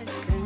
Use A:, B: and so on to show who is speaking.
A: Africa.